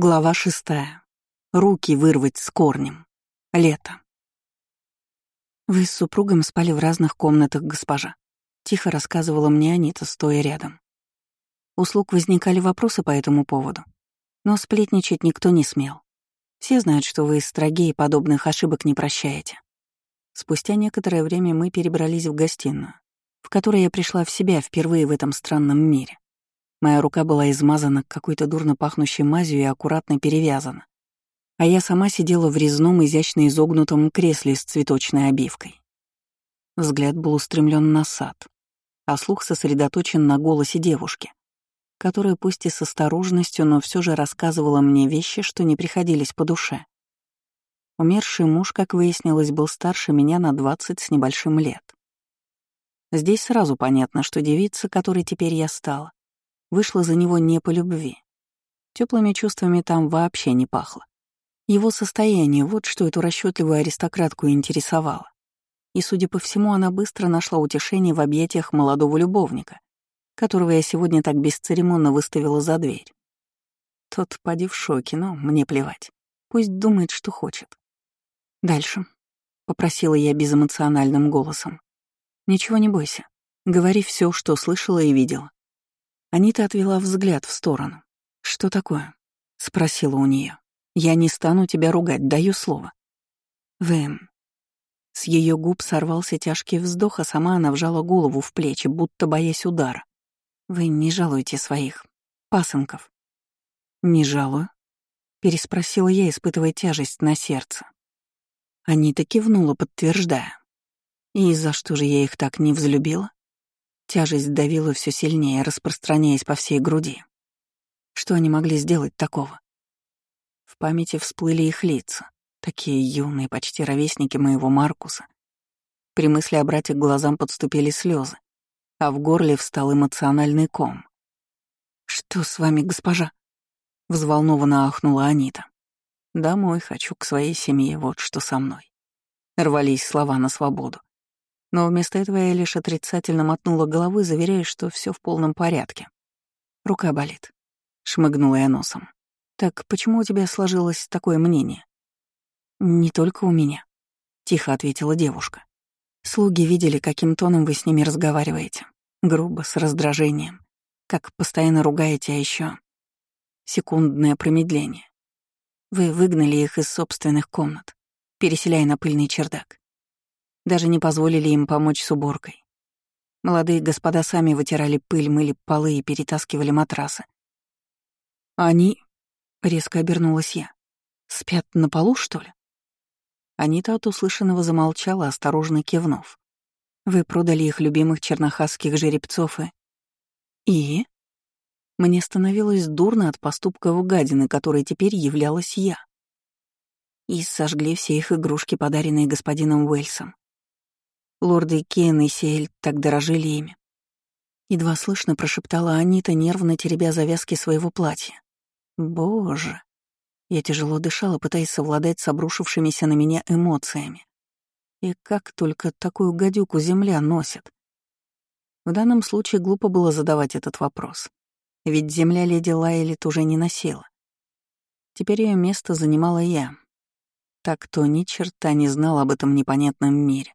Глава шестая. Руки вырвать с корнем. Лето. «Вы с супругом спали в разных комнатах, госпожа», — тихо рассказывала мне Анита, стоя рядом. У слуг возникали вопросы по этому поводу, но сплетничать никто не смел. Все знают, что вы строги и подобных ошибок не прощаете. Спустя некоторое время мы перебрались в гостиную, в которой я пришла в себя впервые в этом странном мире. Моя рука была измазана какой-то дурно пахнущей мазью и аккуратно перевязана. А я сама сидела в резном, изящно изогнутом кресле с цветочной обивкой. Взгляд был устремлен на сад, а слух сосредоточен на голосе девушки, которая пусть и с осторожностью, но все же рассказывала мне вещи, что не приходились по душе. Умерший муж, как выяснилось, был старше меня на двадцать с небольшим лет. Здесь сразу понятно, что девица, которой теперь я стала, вышла за него не по любви. Теплыми чувствами там вообще не пахло. Его состояние — вот что эту расчетливую аристократку интересовало. И, судя по всему, она быстро нашла утешение в объятиях молодого любовника, которого я сегодня так бесцеремонно выставила за дверь. Тот поди в шоке, но мне плевать. Пусть думает, что хочет. Дальше. Попросила я безэмоциональным голосом. Ничего не бойся. Говори все, что слышала и видела. Анита отвела взгляд в сторону. «Что такое?» — спросила у нее. «Я не стану тебя ругать, даю слово». «Вэм». С ее губ сорвался тяжкий вздох, а сама она вжала голову в плечи, будто боясь удара. «Вы не жалуете своих пасынков?» «Не жалую?» — переспросила я, испытывая тяжесть на сердце. Анита кивнула, подтверждая. «И за что же я их так не взлюбила?» Тяжесть давила все сильнее, распространяясь по всей груди. Что они могли сделать такого? В памяти всплыли их лица, такие юные, почти ровесники моего Маркуса. При мысли о брате к глазам подступили слезы, а в горле встал эмоциональный ком. «Что с вами, госпожа?» — взволнованно ахнула Анита. «Домой хочу, к своей семье, вот что со мной». Рвались слова на свободу. Но вместо этого я лишь отрицательно мотнула головой, заверяя, что все в полном порядке. Рука болит. Шмыгнула я носом. «Так почему у тебя сложилось такое мнение?» «Не только у меня», — тихо ответила девушка. «Слуги видели, каким тоном вы с ними разговариваете. Грубо, с раздражением. Как постоянно ругаете, а еще Секундное промедление. Вы выгнали их из собственных комнат, переселяя на пыльный чердак. Даже не позволили им помочь с уборкой. Молодые господа сами вытирали пыль, мыли полы и перетаскивали матрасы. «Они...» — резко обернулась я. «Спят на полу, что ли?» Анита от услышанного замолчала, осторожно кивнув. «Вы продали их любимых чернохасских жеребцов и...» «И?» Мне становилось дурно от поступков гадины, которой теперь являлась я. И сожгли все их игрушки, подаренные господином Уэльсом. Лорды Кен и Сиэль так дорожили ими. Едва слышно прошептала Анита, нервно теребя завязки своего платья. Боже. Я тяжело дышала, пытаясь совладать с обрушившимися на меня эмоциями. И как только такую гадюку земля носит? В данном случае глупо было задавать этот вопрос. Ведь земля леди Лайлит уже не носила. Теперь ее место занимала я. Так кто ни черта не знал об этом непонятном мире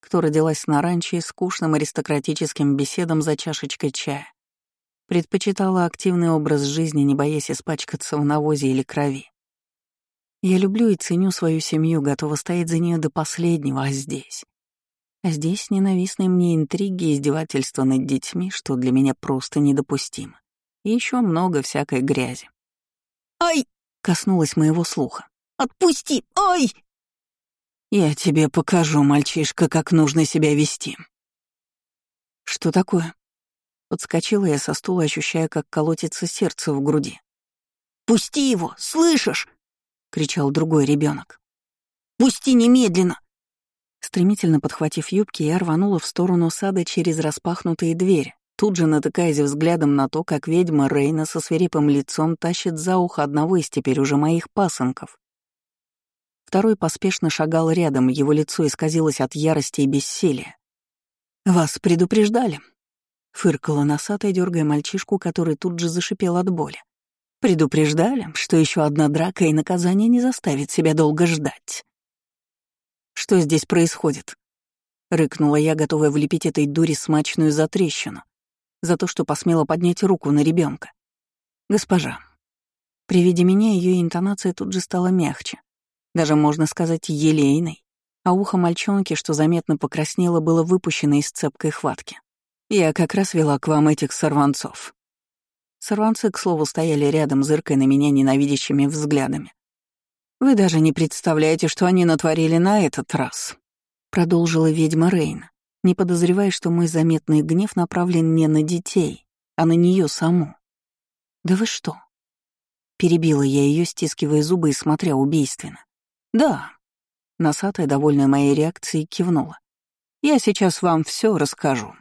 кто родилась на ранче скучным аристократическим беседам за чашечкой чая. Предпочитала активный образ жизни, не боясь испачкаться в навозе или крови. Я люблю и ценю свою семью, готова стоять за нее до последнего, а здесь... А здесь ненавистные мне интриги и издевательства над детьми, что для меня просто недопустимо. И еще много всякой грязи. «Ай!» — коснулась моего слуха. «Отпусти! Ай!» «Я тебе покажу, мальчишка, как нужно себя вести». «Что такое?» Подскочила я со стула, ощущая, как колотится сердце в груди. «Пусти его, слышишь?» — кричал другой ребенок. «Пусти немедленно!» Стремительно подхватив юбки, я рванула в сторону сада через распахнутые двери, тут же натыкаясь взглядом на то, как ведьма Рейна со свирепым лицом тащит за ухо одного из теперь уже моих пасынков. Второй поспешно шагал рядом, его лицо исказилось от ярости и бессилия. «Вас предупреждали», — фыркала носатая, дергая мальчишку, который тут же зашипел от боли. Предупреждали, что еще одна драка и наказание не заставит себя долго ждать. «Что здесь происходит?» — рыкнула я, готовая влепить этой дуре смачную затрещину за то, что посмела поднять руку на ребенка. «Госпожа». При виде меня ее интонация тут же стала мягче, даже, можно сказать, елейной, а ухо мальчонки, что заметно покраснело, было выпущено из цепкой хватки. «Я как раз вела к вам этих сорванцов». Сорванцы, к слову, стояли рядом, зыркая на меня ненавидящими взглядами. «Вы даже не представляете, что они натворили на этот раз», — продолжила ведьма Рейна, не подозревая, что мой заметный гнев направлен не на детей, а на нее саму. «Да вы что?» Перебила я ее, стискивая зубы и смотря убийственно. «Да». Носатая, довольная моей реакцией, кивнула. «Я сейчас вам все расскажу».